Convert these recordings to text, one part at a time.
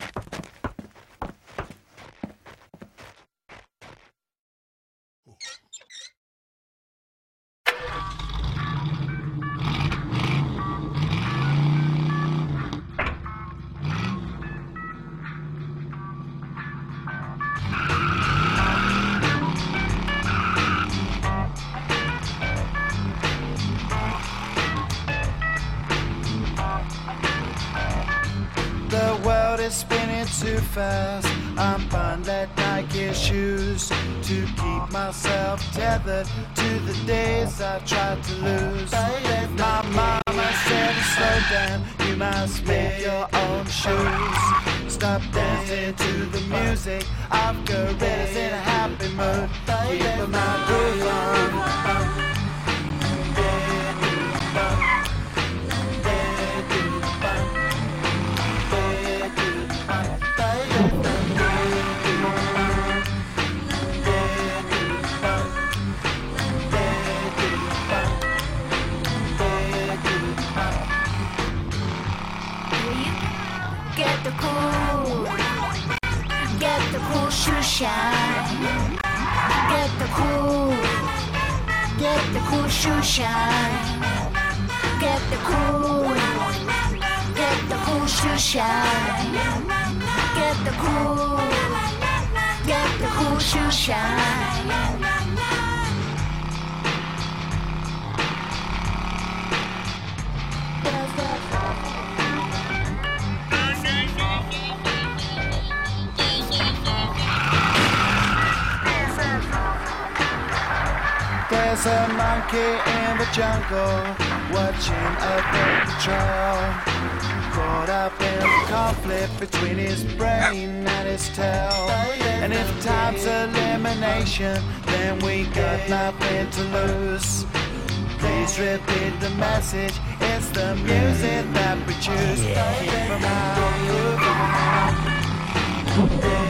The world is spinning too fast. I'm buying that Nike shoes to keep myself tethered to the days I tried to lose. My mama said slow down, you must make your own shoes. Stop dancing to the music of gorillas in a happy mood. Keep my groove on. Get the cool, get the cool shoe shine. Get the cool, get the cool shoe shine. Get the cool, get the cool shoe shine. Get the cool, get the cool shoe shine. There's a monkey in the jungle watching a patrol. Caught up in the conflict between his brain and his tail. And if time's elimination, then we got nothing to lose. Please repeat the message. It's the music that we choose. Keep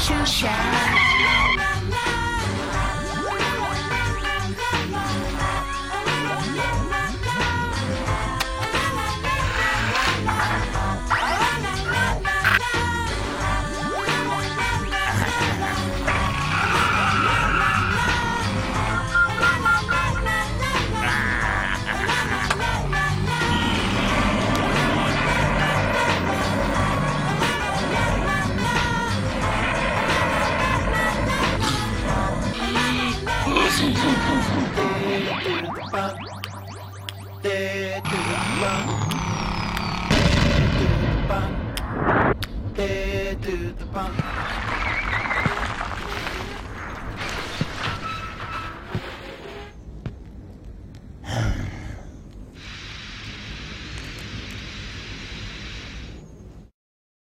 the cool To the bump. Dead to the bump.